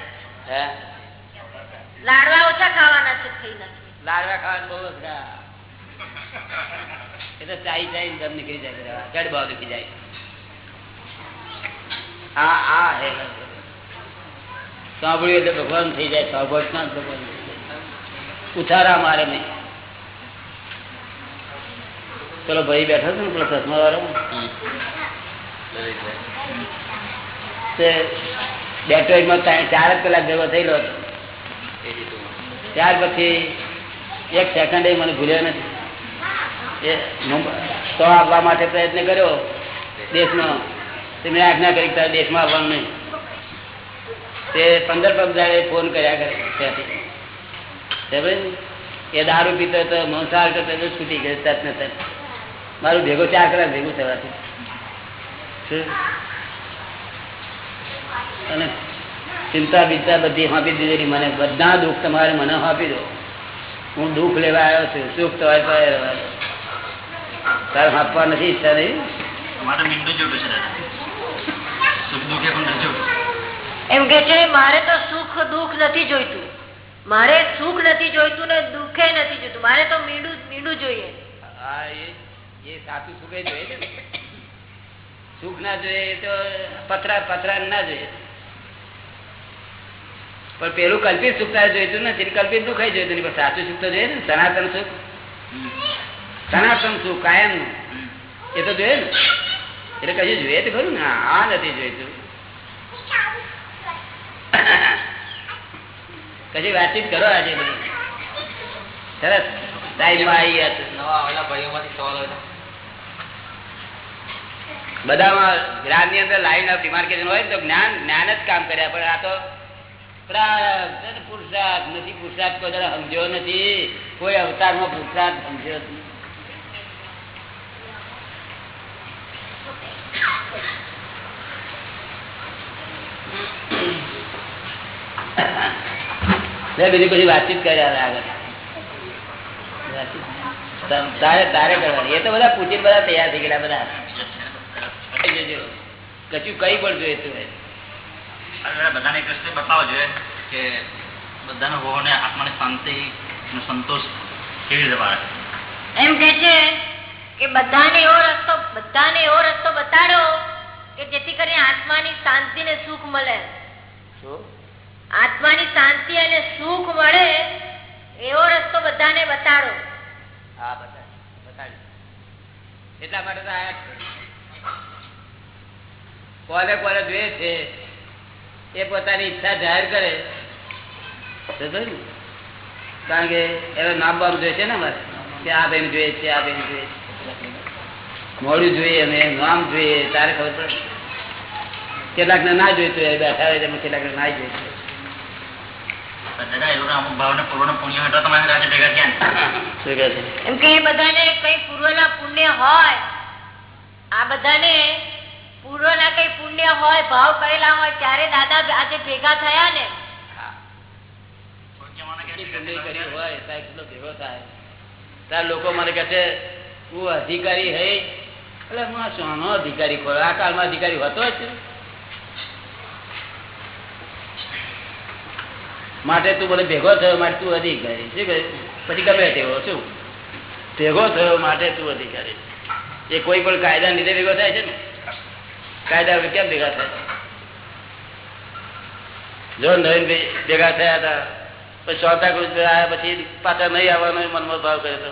હે? લાડવા ઓછા ખાવાના છે ખાઈ નાખીએ લાડવા ખાવાનું બહુ એ તો ચાઈ ચાઈ દમ નીકળી જાય જડ ભાવ દુખી જાય આ આ હે સાંભળ્યું એટલે ભગવાન થઈ જાય સાંભળતા ભગવાન ઉછારા મારે નહીં. ચલો ભાઈ બેઠો છો ને પેલો ચશ્મા વાળો? ડેટ્રોઇટમાં ચાર જ કલાક ભેગો થયેલો હતો. ત્યાર પછી એક સેકન્ડ મને ભૂલ્યો નથી. તો આવવા માટે પ્રયત્ન કર્યો. દેશનો. તેમણે આજ્ઞા કરી, તારે દેશમાં આવવાનું નહીં. તે પંદર પંદર ફોન કર્યા કરે ત્યાંથી. એ દારૂ પીતો હતો, મંસાહાર કરતો હતો, છૂટી ગયો તરત ને તત. મારું ભેગો ચાર કલાક ભેગું થવાથી. અને ચિંતા બિંતા બધી હાંપી દીધેલી. મને બધા દુઃખ તમારે મને હાંપી દો. હું દુઃખ લેવા આવ્યો છું. સુખ તમારે પાસે તારે હાંપવા નથી ઈચ્છા નહીં એમ કે છે મારે તો સુખ દુઃખ નથી જોઈતું. મારે સુખ નથી જોઈતું ને દુઃખે નથી જોઈતું. મારે તો મીંડું મીંડું જોઈએ. એ એ સાચું સુખ જોઈએ સુખ ના જોઈએ તો પથરા પથરા ના જોઈએ. પણ પેલું કલ્પિત સુખ તારે જોઈતું નથી ને કલ્પિત દુઃખ જોઈતું નહીં પણ સાચું સુખ તો જોઈએ ને સનાતન સુખ. સનાતન સુખ કાયમ. એ તો જોઈએ ને એટલે કશું જોઈએ તો ખરું ને. આ નથી જોઈતું. કશી વાતચીત કરો આજે સરસ. ટાઈમમાં આવી ગયા બધામાં જ્ઞાનની અંદર લાઈન ઓફ ડિમાર્કેશન હોય તો જ્ઞાન જ્ઞાન જ કામ કર્યા. પણ આ તો પુરુષાર્થ. નથી પુરુષાર્થ કોઈ સમજ્યો નથી. કોઈ અવતારમાં પુરુષાર્થ સમજ્યો નથી લે, બીજી બધી વાતચીત કર્યા આગળ. તારે તારે કરવાની. એ તો બધા પૂછી બધા તૈયાર થઈ ગયા બધા. કઈ કઈ પણ જોઈએ તું બધાને કૃષ્ણ બતાવો જોઈએ કે બધાને હોવાને આત્માની શાંતિ અને સંતોષ કેવી રીતે એમ કે છે કે બધાને એવો રસ્તો બધાને એવો રસ્તો બતાડો કે જેથી કરીને આત્માની શાંતિ ને સુખ મળે. આત્માની શાંતિ અને સુખ મળે એવો રસ્તો બધાને બતાડો. હા બતાડી એટલા માટે તો. કોને કોને જોઈએ છે એ પોતાની ઈચ્છા જાહેર કરે. કારણ કે એનો નામ બામ જોઈએ છે ને મારે કે આ બેન જોઈએ છે આ બેન જોઈએ છે. મોડું જોઈએ અને નામ જોઈએ તારે ખબર પડે. કેટલાક ને ના જોઈતું હોય બેઠા હોય તેમાં કેટલાક ના જોઈતું હોય. પણ દાદા એ લોકો અમુક પુણ્ય હતો તમારે આજે ભેગા ક્યાં શું કહે છે એમ કે એ બધાને કઈ પૂર્વના પુણ્ય હોય આ બધાને પૂર્વના કઈ પુણ્ય હોય ભાવ કરેલા હોય ત્યારે દાદા આજે ભેગા થયા ને. લોકો મને કહે છે હું અધિકારી હે એટલે હું આ શાનો અધિકારી ખોરો આ કાળમાં અધિકારી હોતો જ માટે તું મને ભેગો થયો માટે તું અધિકારી. પછી ગમે તેવો, શું? ભેગો થયો માટે તું અધિકારી. એ કોઈ પણ કાયદા લીધે ભેગો થાય છે ને? કાયદા કેમ ભેગા થાય? જો નવીન ભેગા થયા હતા, પછી કૃષ્ણ આવ્યા, પછી પાછા નહીં આવવાનો મનમાં ભાવ કર્યો હતો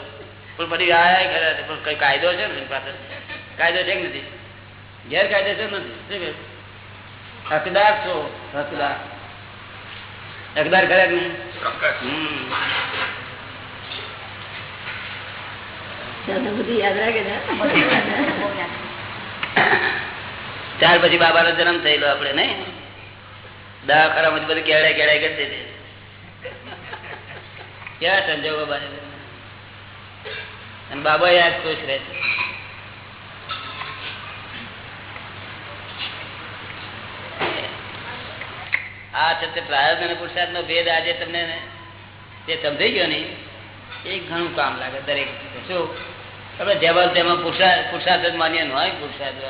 પણ પછી આયા ખરા પણ કઈ કાયદો છે ને પાછળ? કાયદો છે કે નથી? ગેરકાયદેસર નથી? હકદાર છો? હકદાર. હકદાર ખરા કે. ત્યાર પછી બાબાનો જન્મ થયેલો આપડે નહીં? દવાખાનામાં બધું કેળે કેળે કરતી કેવા સંજોગો બને છે. અને બાબા યાદ ખુશ રહે છે. આ છે પ્રારબ્ધ અને પુરુષાર્થ નો ભેદ આજે તમને જે સમજાઈ ગયો ને એ ઘણું કામ લાગે દરેક શું આપણે જેવલ તેમાં પુરુષાર્થ પુરુષાર્થ જ માન્ય ન હોય પુરુષાર્થ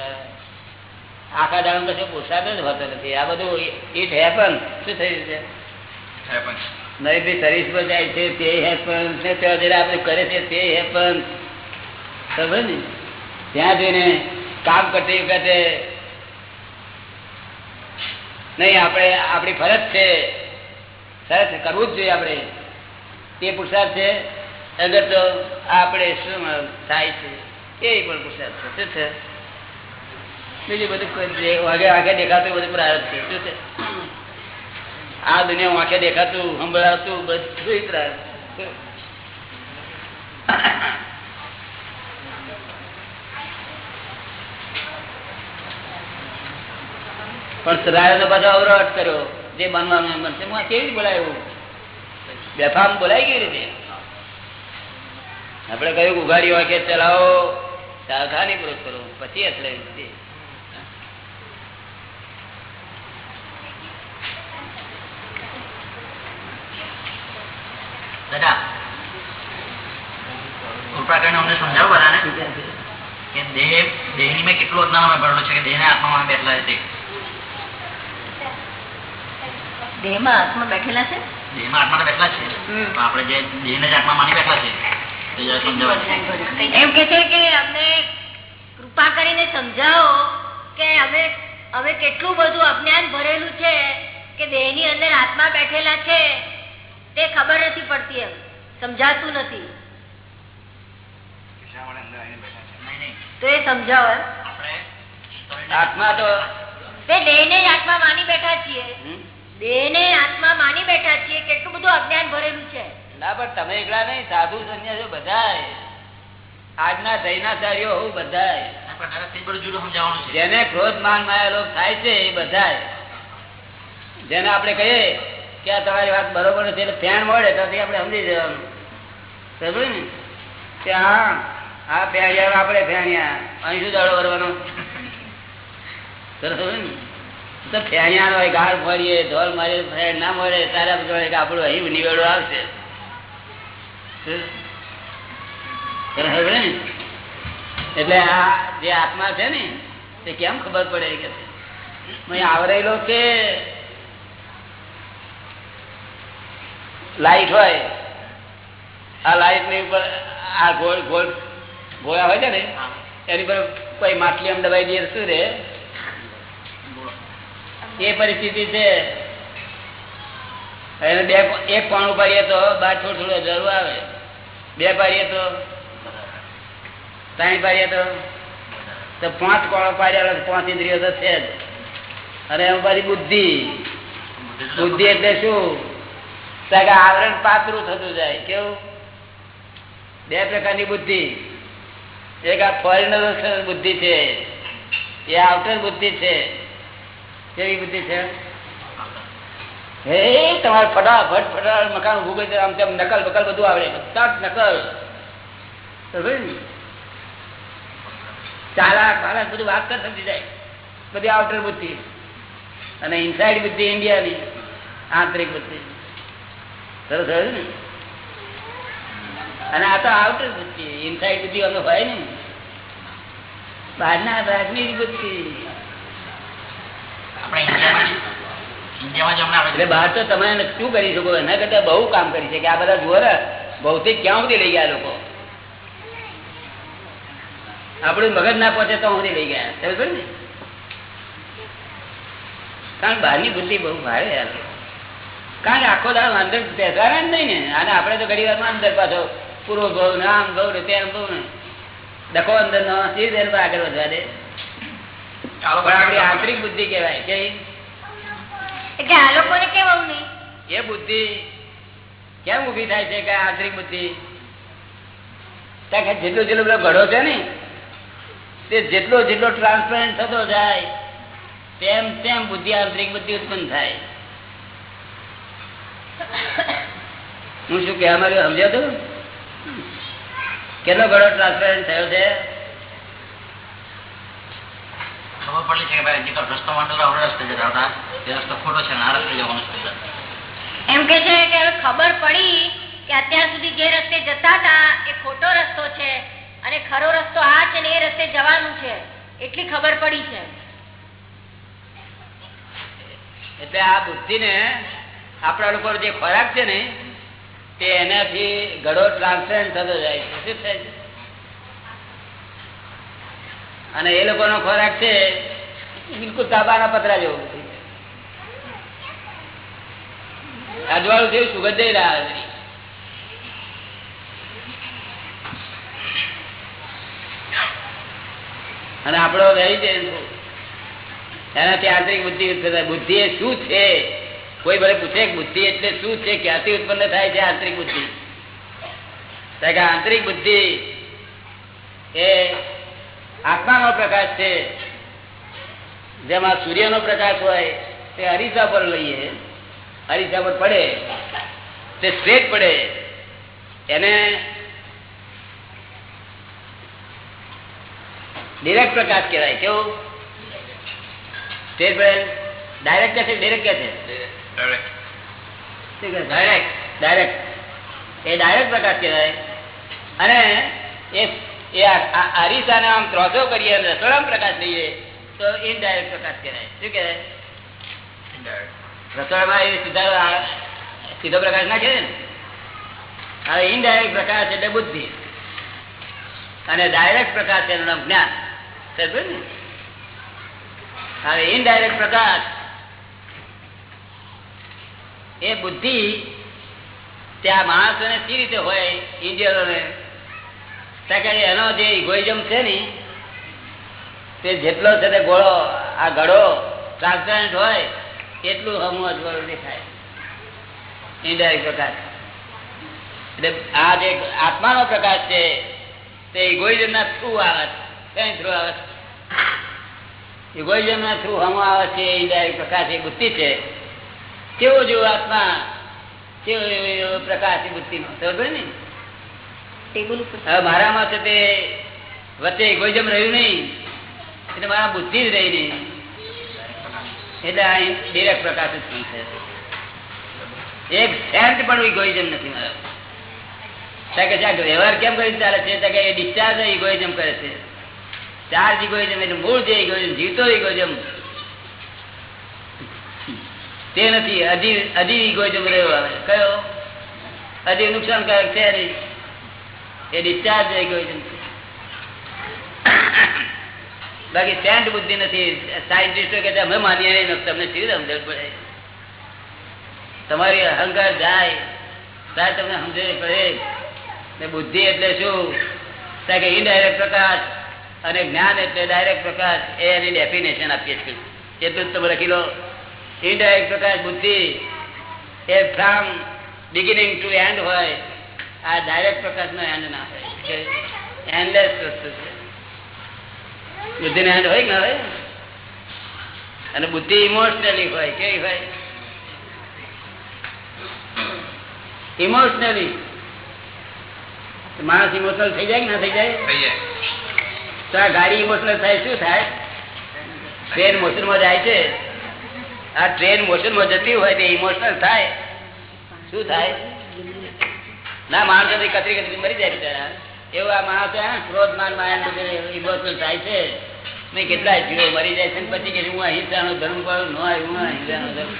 આખા દાડમ કશો પુરુષાર્થ જ હોતો નથી. આ બધું ઇટ હેપન શું થયું છે? બી સર્વિસ પર જાય છે તે હેપન ને ત્યાં જયારે આપણે કરે છે તે હેપન ખબર ને? ત્યાં જઈને કામ કરતી વખતે નહીં, આપણે, આપણી ફરજ છે. ફરજ કરવું જ જોઈએ આપણે. તે પુરસાદ છે. અગર તો આપણે શું થાય છે? એ પણ પુરસાદ છે. શું છે? બીજું બધું વાગે વાગે દેખાતું બધું પ્રાર્થ છે. શું છે? આ દુનિયા વાંખે દેખાતું, સંભળાતું બધું પ્રાર્થ છે. પણ સરાયો તો પાછો અવરોધ કર્યો. જે બનવાનું એમ બનશે. હું કેવી બોલાયું બેફામ બોલાય કેવી રીતે? આપણે કહ્યું ઉઘાડી વાંકે ચલાવો સાવધાની પૂર્વક કરો. પછી એટલે દાદા કૃપા કરીને અમને સમજાવો બધાને કે દેહ દેહની મેં કેટલું અજ્ઞાન ભરેલું છે કે દેહને આત્મામાં બેઠેલા છે તે દેહમાં આત્મા બેઠેલા છે? દેહમાં આત્મા બેઠેલા છે. આપણે જે દેહને જ આત્મા માની બેઠલા છે એમ કે છે કે અમને કૃપા કરીને સમજાવો કે અમે અમે કેટલું બધું અજ્ઞાન ભરેલું છે કે દેહની અંદર આત્મા બેઠેલા છે તે ખબર નથી પડતી એમ. સમજાતું નથી. તો એ સમજાવો આત્મા તો તે દેહને જ આત્મા માની બેઠા છીએ? દેહને આત્મા માની બેઠા છીએ કેટલું બધું અજ્ઞાન ભરેલું છે. ના પણ તમે એકલા નહીં સાધુ સંન્યાસીઓ બધાય. આજના જૈનાચાર્યો હોવું બધું જુદું સમજાવવાનું છે. જેને ક્રોધ માન માયા લોભ થાય છે એ બધાય. જેને આપણે કહીએ કે આ તમારી વાત બરોબર નથી એટલે ફેણ મળે તો આપણે સમજી જવાનું. સમજ્યું ને? કે હા હા પેણિયા આપણે ફેણ્યા. અહીં શું દાડો ભરવાનો? ને? તો ફેણિયાનો હોય ગાળ ફરીએ ઢોલ મારીએ ફેણ ના મળે તારે આપણું અહીં નિવેડો આવશે. એટલે આ જે આત્મા છે ને તે કેમ ખબર પડે કે? આવરેલો છે. લાઈટ હોય. આ લાઈટની ઉપર આ ગોળ ગોળ ગોળા હોય છે ને એની પર કોઈ માટલી આમ દબાઈ દઈએ શું રે. એ પરિસ્થિતિ છે. બે એક પાણું પાડીએ તો બાર છોડ છોડે જરૂર આવે. બે પાડીએ તો ત્રણ પાડીએ તો પાંચ કોણો પાડ્યા પાંચ ઇન્દ્રિયો તો છે જ. અને એમાં પાછી બુદ્ધિ. બુદ્ધિ એટલે શું? આવરણ પાતળું થતું જાય. કેવું? બે પ્રકારની બુદ્ધિ. એક આ ફોરેનર બુદ્ધિ છે. એ આઉટર બુદ્ધિ છે. કેવી બુદ્ધિ છે? હે તમારે ફટાફટ ફટાફટ મકાન ઉભું કરી આમ તેમ નકલ બકલ બધું આવડે. બધા જ નકલ? ચાલાક, વાલાક બધું વાત કર જાય. બધી આઉટર બુદ્ધિ. અને ઇનસાઇડ બુદ્ધિ ઇન્ડિયાની આંતરિક બુદ્ધિ. સરસ હોય ને? અને આ તો આઉટર બુદ્ધિ. ઇનસાઇડ બુદ્ધિ અમે હોય ને બહારના જ બુદ્ધિ આપણે ઇન્ડિયામાં જ- ઇન્ડિયામાં જ હમણાં તમે શું કરી શકો? એના કરતા બહુ કામ કરી છે આ બધા જુઓ ભૌતિક ક્યાં સુધી લઈ ગયા લોકો? આપણું મગજ ના પહોંચે તો સુધી લઈ ગયા. સમજ ને? કારણ બહારની બુદ્ધિ બહુ ભારે યાર. કારણ કે આખો દાડો અંદર બેસવાના જ નહીં ને. અને આપણે તો ઘડી વારમાં અંદર પાછો પૂર્વ ભવ ને આમ ભવ ને તેમ ભવ ને. ડખો અંદર નો સીધ આગળ વધવા દે. આંતરિક બુદ્ધિ કેવાય કે એટલે આ લોકોને કેવું નહીં? એ બુદ્ધિ કેમ ઊભી થાય છે કે આંતરિક બુદ્ધિ? કારણ કે જેટલો જેટલો બધો ઘડો છે ને તે જેટલો જેટલો ટ્રાન્સપરન્ટ થતો જાય તેમ તેમ બુદ્ધિ આંતરિક બુદ્ધિ ઉત્પન્ન થાય. હું શું કહેવા માંગ્યું સમજ્યો તું? કેટલો ઘડો ટ્રાન્સપરન્ટ થયો છે? ખબર પડી છે કે ભાઈ જે રસ્તો માંડેલો આવડે રસ્તે જતા હતા એ રસ્તો ખોટો છે આ રસ્તે જવાનું છે એમ કે છે કે હવે ખબર પડી કે અત્યાર સુધી જે રસ્તે જતા હતા એ ખોટો રસ્તો છે અને ખરો રસ્તો આ છે ને એ રસ્તે જવાનું છે. એટલી ખબર પડી છે. એટલે આ બુદ્ધિ ને આપણા લોકો જે ખોરાક છે ને તે એનાથી ઘડો ટ્રાન્સપરન્ટ થતો જાય છે. શું થાય છે? અને એ લોકોનો ખોરાક છે, બિલકુલ તાબાના પતરા જેવો અજવાળું જેવું સુગંધ જઈ રહ્યા છે અને આપણો રહી જાય એનાથી આંતરિક બુદ્ધિ ઉત્પન્ન શું છે? કોઈ ભલે પૂછે બુદ્ધિ એટલે શું છે? ક્યાંથી ઉત્પન્ન થાય છે આંતરિક બુદ્ધિ? આંતરિક બુદ્ધિ એ આત્માનો પ્રકાશ છે. જેમાં સૂર્યનો પ્રકાશ હોય, તે અરીસા પર લઈએ. અરીસા પર પડે, તે સ્ટ્રેટ પડે. એને ડિરેક્ટ પ્રકાશ કહેવાય. કેવું? સ્ટ્રેટ પડે ડાયરેક્ટ કે છે, ડિરેક્ટ કે છે? ડાયરેક્ટ. ડાયરેક્ટ. એ ડાયરેક્ટ પ્રકાશ કહેવાય. અને એ એ અરીસાને આમ ત્રોસો કરીએ રસોડા પ્રકાશ લઈએ, તો ઇનડાયરેક્ટ પ્રકાશ કહેવાય. શું કહેવાય? રસોડામાં એ સીધા સીધો પ્રકાશ ના કહેવાય ને? હવે ઇનડાયરેક્ટ પ્રકાશ એટલે બુદ્ધિ. અને ડાયરેક્ટ પ્રકાશ એનું નામ જ્ઞાન. સમજ્યું ને? હવે ઇનડાયરેક્ટ પ્રકાશ એ બુદ્ધિ ત્યાં માણસોને સી રીતે હોય ઇન્ડિયનોને એનો જે ઇગોઇઝમ છે ને, તે જેટલો છે તે ગોળો, આ ગળો ટ્રાન્સપેરન્ટ હોય, એટલું હમું અજવાળું દેખાય. ઇન્ડાયરેક્ટ પ્રકાશ. એટલે આ જે આત્માનો પ્રકાશ છે, તે ઇગોઇઝમ ના થ્રુ આવે છે. કઈ થ્રુ આવે છે? ઇગોઇઝમ ના થ્રુ હમું આવે છે ઇન્ડાયરેક્ટ પ્રકાશ એ બુદ્ધિ છે. કેવો જેવો આત્મા, કેવો પ્રકાશ એ બુદ્ધિ નો સમજ ને? ટેબલ ઉપર મારામાં છે તે વચ્ચે ઇગોઇઝમ રહ્યું નહીં. એટલે મારા બુદ્ધિ જ રહી નહીં. એટલે ડિરેક્ટ પ્રકાશ ઉત્પન્ન થયો એક સેન્ટ પણ ઇગોઇઝમ નથી મારા. કે વ્યવહાર કેમ કરી ચાલે છે કે એ ડિસ્ચાર્જ ઇગોઇઝમ કરે છે. ચાર્જ ઇગોઇઝમ એટલે મૂળ જે ઇગોઇઝમ જીવતો ઇગોઇઝમ તે નથી. અજીવ અજીવ ઇગોઇઝમ રહ્યો કયો? અજીવ નુકસાનકારક છે નહીં. એ ડિસ્ચાર્જ ઇગોઇઝમ છે. બાકી સેન્ટ બુદ્ધિ નથી. સાયન્ટિસ્ટો કે અમે માનીએ નહીં તમને શી સમજણ પડે? તમારી અહંકાર જાય. ત્યારે તમને સમજણ પડે. ને બુદ્ધિ એટલે શું? કે ઇનડાયરેક્ટ પ્રકાશ અને જ્ઞાન એટલે ડાયરેક્ટ પ્રકાશ. એની ડેફિનેશન આપીએ છીએ. એટલું જ તમે લખી લો. ઇનડાયરેક્ટ પ્રકાશ બુદ્ધિ એ ફ્રોમ બિગિનિંગ ટુ એન્ડ હોય. આ ડાયરેક્ટ પ્રકાશ નો એન્ડ ના હોય એન્ડલેસ વસ્તુ છે. બુદ્ધિ એન્ડ હોય ના હોય? અને બુદ્ધિ ઇમોશનલી હોય કેવી હોય? ઇમોશનલી માણસ ઇમોશનલ થઈ જાય કે ના થઈ જાય? તો આ ગાડી ઇમોશનલ થાય શું થાય? ટ્રેન મોશનમાં જાય છે. આ ટ્રેન મોશનમાં જતી હોય તે ઇમોશનલ થાય. શું થાય? ના, માણસો કચરી કચરી મરી જાય બિચારા. એવું આ માણસો ક્રોધ માન માયા ઇમોશનલ થાય છે. નહીં કેટલા જીવો મરી જાય છે પછી કે હું અહિંસાનો ધર્મ કરું ન હું અહિંસાનો ધર્મ.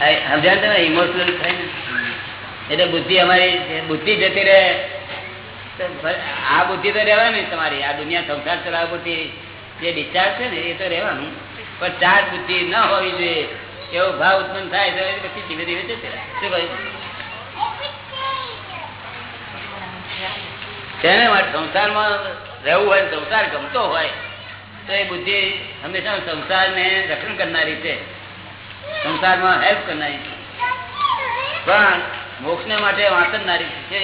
આ સમજાય તમે? ઇમોશનલ થાય ને. એટલે બુદ્ધિ અમારી, બુદ્ધિ જતી રહે. આ બુદ્ધિ તો રહેવાની તમારી. આ દુનિયા સંસાર ચલાવવા બુદ્ધિ. જે ડિસ્ચાર્જ છે ને એ તો રહેવાનું. પણ ચાર બુદ્ધિ ન હોવી જોઈએ. એવો ભાવ ઉત્પન્ન થાય તો પછી ધીમે ધીમે જશે. સંસારમાં રહેવું હોય સંસાર ગમતો હોય, તો એ બુદ્ધિ હંમેશા સંસારને રક્ષણ કરનારી છે. સંસારમાં હેલ્પ કરનારી છે. પણ મોક્ષને માટે વાંચનારી છે.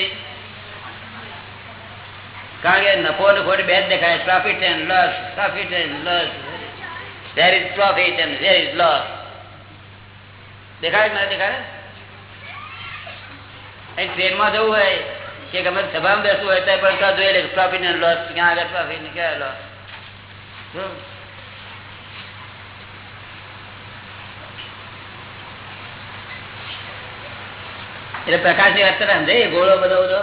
કારણ કે નફો ખોટ બે જ દેખાય. Profit and loss profit and loss there is profit and there is loss. દેખાય ના દેખાય? અહીં ટ્રેનમાં જવું હોય કે ગમે સભામાં બેસવું હોય તો પણ જોઈ લે પ્રોફિટ ને લોસ ક્યાં આગળ પ્રોફિટ ને ક્યાં લોસ એટલે પ્રકાશની વાત સમજાય? ગોળો બધો બધો?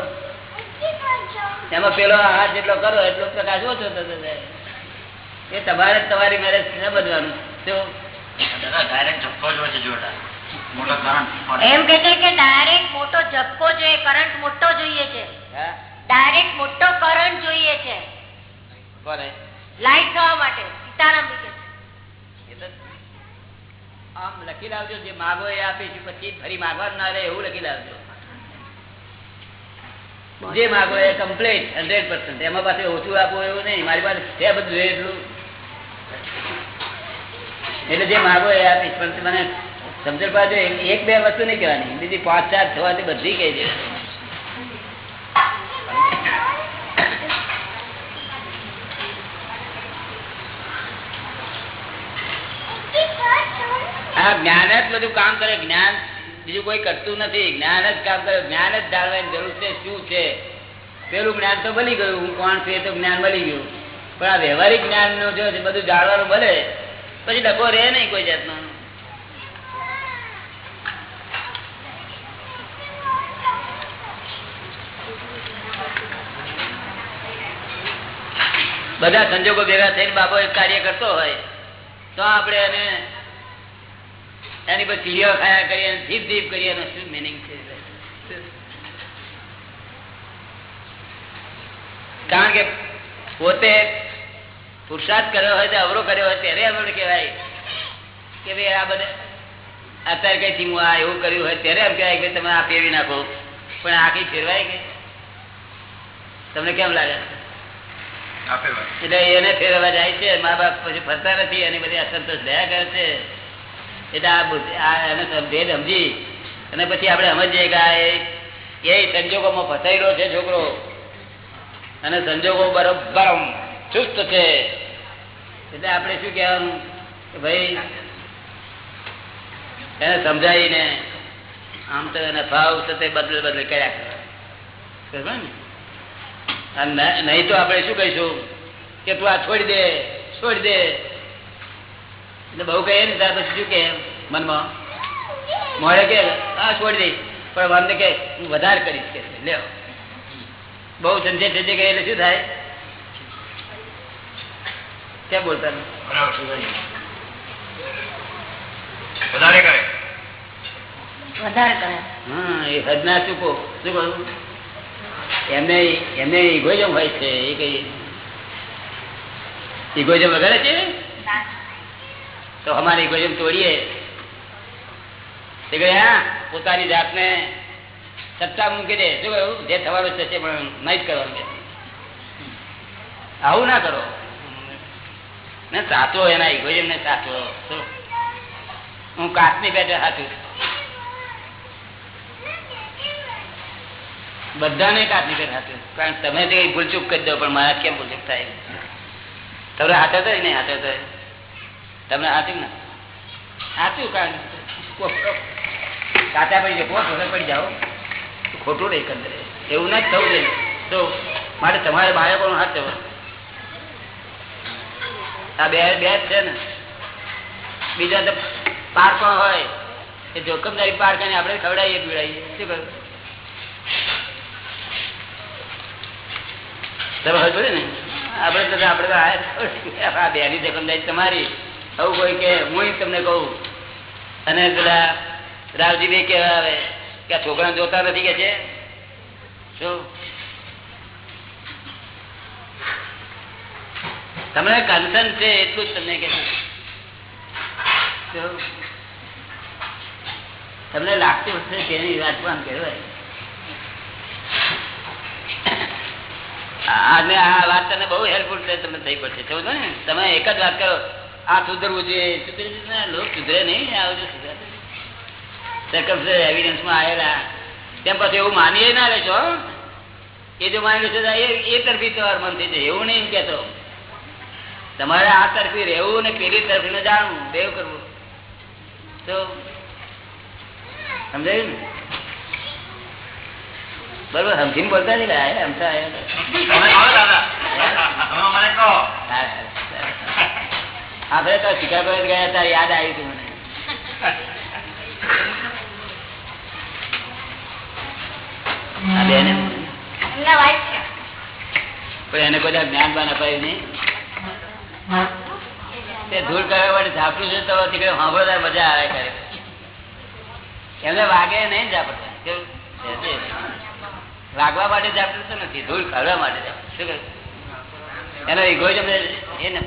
એમાં પેલો હાથ જેટલો કરો એટલો પ્રકાશ ઓછો થતો જાય. એ તમારે તમારી મેરેજ ન બનવાનું એમ કે છે કે ડાયરેક્ટ મોટો ઝપકો જોઈએ કરંટ મોટો જોઈએ છે. ડાયરેક્ટ મોટો કરંટ જોઈએ છે. લાઈટ થવા માટે સીતારામ આમ લખી લાવજો જે માગો એ આપીશું પછી ફરી માગવાનું ના રહે એવું લખી લાવજો. જે માગો એ કમ્પ્લીટ હંડ્રેડ પર્સન્ટ એમાં પાસે ઓછું આપવું એવું નહીં. મારી પાસે છે બધું એટલું. એટલે જે માગો એ આપીશ પણ મને સમજણ પાડજો એક બે વસ્તુ નહીં કહેવાની. બીજી પાંચ ચાર છ બધી કહી દે જ્ઞાન જ બધું કામ કરે. જ્ઞાન બીજું કોઈ કરતું નથી. જ્ઞાન જ કામ કરે. જ્ઞાન જ જાણવાની જરૂર છે. શું છે? પેલું જ્ઞાન તો બની ગયું. હું કોણ છું એ તો જ્ઞાન બની ગયું. પણ આ વ્યવહારિક જ્ઞાનનું જો બધું જાણવાનું મળે પછી ડબ્બો રે નહીં કોઈ જાતનો. બધા સંજોગો ભેગા થઈને બાબો એક કાર્ય કરતો હોય, તો આપણે એને એની પર ચીડીઓ ખાયા કરીએ ધીપ ધીપ કરીએ એનો શું મિનિંગ છે? કારણ કે પોતે પુરુષાર્થ કર્યો હોય તો અવરો કર્યો હોય ત્યારે આપણે કહેવાય. કે ભાઈ આ બધા અત્યારે કઈ થી હું આ એવું કર્યું હોય ત્યારે એમ કહેવાય કે તમે આ ફેરવી નાખો. પણ આખી ફેરવાય કે? તમને કેમ લાગે? એટલે એને ફેરવા જાય છે મા બાપ પછી ફરતા નથી અને બધી અસંતોષ રહ્યા કરે છે. એટલે આ આ એને ભેદ સમજી અને પછી આપણે સમજીએ કે આ એ- એ સંજોગોમાં ફસાયેલો છે છોકરો. અને સંજોગો બરોબર ચુસ્ત છે. એટલે આપણે શું કહેવાનું? કે ભાઈ, એને સમજાવીને આમ તો એને ભાવ તે બદલ બદલે કર્યા કરે. ને? નહીં તો આપણે શું કહીશું? કે તું આ છોડી દે છોડી દે. એટલે બહુ કહીએ ને ત્યાર પછી શું કે મનમાં? મોડે કે, હા, છોડી દઈશ પણ મને કે, હું વધારે કરીશ કે લે બહુ સંજય સંજય કહે એટલે શું થાય? ક્યાં બોલતા. વધારે કરે. વધારે કરે. હા એ હદના ચૂકો. શું કહ્યું એમને એમને ઇગોઇઝમ હોય છે એ કઈ ઇગોઇઝમ વગેરે છે? તો અમારે ઇગોઇઝમ તોડીએ. તે હા પોતાની જાતને સત્તા મૂકી દે. શું કહ્યું? જે થવાનું થશે પણ નહીં જ કરવાનું આવું ના કરો. ને સાચો એના ઇગોઇઝમ ને સાચો. શું? હું કાચની પેટે સાચું બધાને કાચની પેટ સાચું કારણ તમે તો ભૂલચૂક કરી દો, પણ મારા કેમ ભૂલચૂક થાય? તમને હાથે તો નહીં, હાથે તો તમને હાથું ને? સાચું કારણ કાચા પડી પોત વગર પડી જાઓ ખોટું નહીં કરે એવું ના જ થવું જોઈએ. તો માટે તમારે બાળકોનો હાથ જવો બીજા તો પારકો હોય. એ જોખમદારી પાર કરીને આપણે ખવડાવીએ પીવડાવીએ. શું કરું તમે હજુ ને? આપણે તો આપણે આ બેની જોખમદારી તમારી. આવું કોઈ કે, હું તમને કહું. અને પેલા રાવજી બે કેવા આવે કે છોકરા જોતા નથી કે છે? શું? તમને કન્સર્ન છે એટલું જ તમને કે તમને લાગતું હશે તેની વાત પણ કહેવાય? અને આ વાત તને બહુ હેલ્પફુલ છે, તમને થઈ પડશે. સમજો ને? તમે એક જ વાત કરો આ સુધરવું જોઈએ. સુધરે લોકો સુધરે નહીં આવજો સુધરે એવિડન્સમાં આવેલા તેમ પછી એવું માનીએ ના લેશો. એ જો માની લેશો એ તરફી તમારું મન થઈ જાય. એવું નહીં કેતો તમારે આ તરફી રહેવું ને પેલી તરફી જાણવું બેવ કરવું. તો સમજાયું ને? બરોબર સમજીને બોલતા નહીં મને કહો આપણે તો શિકાગો ગયા હતા યાદ આવ્યું હતું મને. પણ એને કોઈ જ્ઞાન બાન અપાયું નહીં. તે ધૂળ કરવા માટે ઝાપટું છે તો તીકડે સાંભળતા મજા આવે કરે એમને વાગે નહીં ઝાપડતા? વાગવા માટે ઝાપટું તો નથી, ધૂળ કાઢવા માટે. શું કરે એનો ઇગોઇઝમ એને